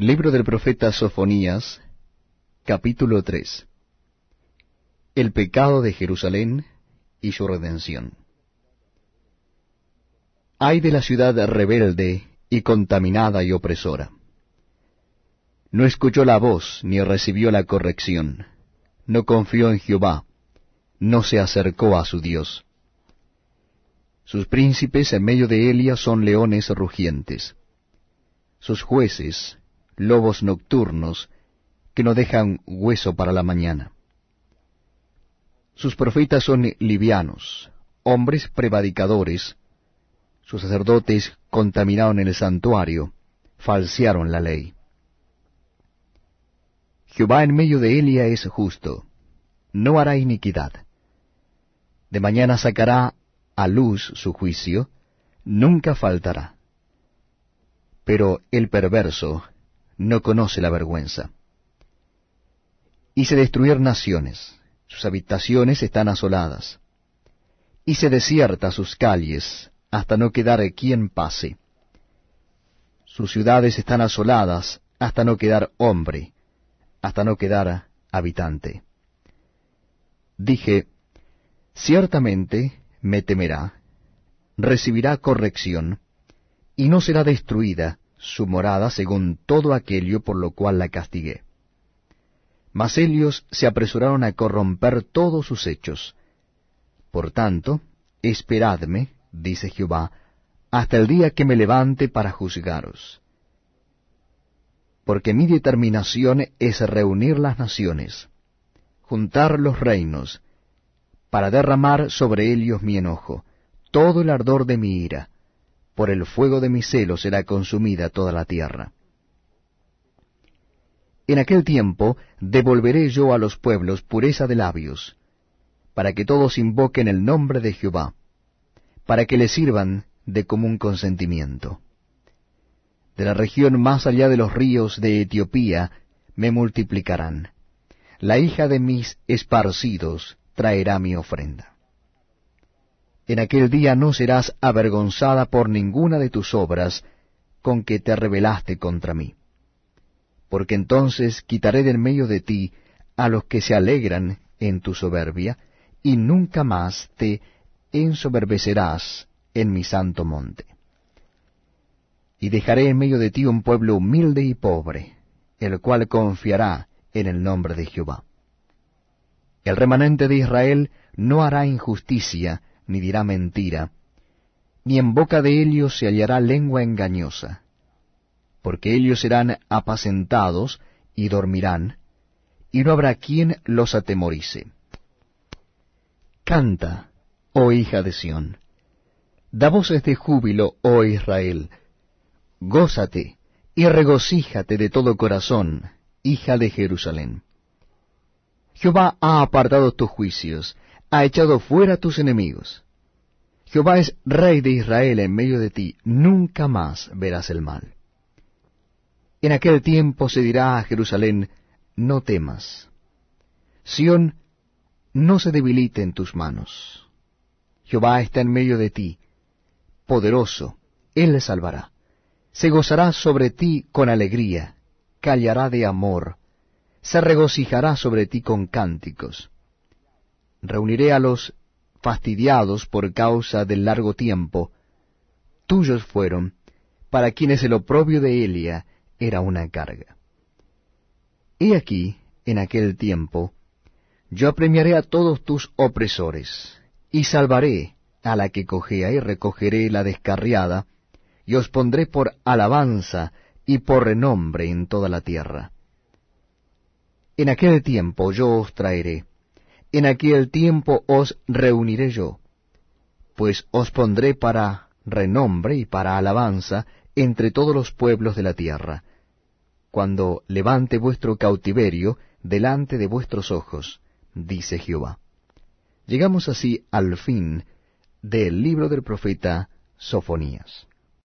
Libro del profeta Sofonías, capítulo 3 El pecado de Jerusalén y su redención. Ay de la ciudad rebelde y contaminada y opresora. No escuchó la voz ni recibió la corrección, no confió en Jehová, no se acercó a su Dios. Sus príncipes en medio de Elia son leones rugientes. Sus jueces, lobos nocturnos, que no dejan hueso para la mañana. Sus profetas son livianos, hombres prevadicadores. Sus sacerdotes contaminaron el santuario, falsearon la ley. Jehová en medio de Elia es justo, no hará iniquidad. De mañana sacará a luz su juicio, nunca faltará. Pero el perverso no conoce la vergüenza. Hice destruir naciones, sus habitaciones están asoladas. Hice desierta sus calles, hasta no quedar quien pase. Sus ciudades están asoladas, hasta no quedar hombre, hasta no quedar habitante. Dije, ciertamente me temerá, recibirá corrección, y no será destruida su morada según todo aquello por lo cual la castigué. Mas ellos se apresuraron a corromper todos sus hechos. Por tanto, esperadme, dice Jehová, hasta el día que me levante para juzgaros. Porque mi determinación es reunir las naciones, juntar los reinos, para derramar sobre ellos mi enojo, todo el ardor de mi ira, por el fuego de mi celo será consumida toda la tierra. En aquel tiempo devolveré yo a los pueblos pureza de labios, para que todos invoquen el nombre de Jehová, para que le sirvan de común consentimiento. De la región más allá de los ríos de Etiopía me multiplicarán. La hija de mis esparcidos traerá mi ofrenda. En aquel día no serás avergonzada por ninguna de tus obras con que te rebelaste contra mí. Porque entonces quitaré del medio de ti a los que se alegran en tu soberbia, y nunca más te ensoberbecerás en mi santo monte. Y dejaré en medio de ti un pueblo humilde y pobre, el cual confiará en el nombre de Jehová. El remanente de Israel no hará injusticia, ni dirá mentira, ni en boca de ellos se hallará lengua engañosa, porque ellos serán apacentados y dormirán, y no habrá quien los atemorice. Canta, oh hija de Sión, da voces de júbilo, oh Israel, gózate y regocíjate de todo corazón, hija de Jerusalén. Jehová ha apartado tus juicios, ha echado fuera tus enemigos. Jehová es rey de Israel en medio de ti, nunca más verás el mal. En aquel tiempo se dirá a Jerusalén, no temas. Sión, no se debilite en tus manos. Jehová está en medio de ti, poderoso, Él le salvará. Se gozará sobre ti con alegría, callará de amor, se regocijará sobre ti con cánticos. Reuniré a los fastidiados por causa del largo tiempo. Tuyos fueron, para quienes el oprobio de Elia era una carga. He aquí, en aquel tiempo, yo apremiaré a todos tus opresores, y salvaré a la que cojea, y recogeré la descarriada, y os pondré por alabanza y por renombre en toda la tierra. En aquel tiempo yo os traeré, en aquel tiempo os reuniré yo, pues os pondré para renombre y para alabanza entre todos los pueblos de la tierra, cuando levante vuestro cautiverio delante de vuestros ojos, dice Jehová. Llegamos así al fin del libro del profeta Sofonías.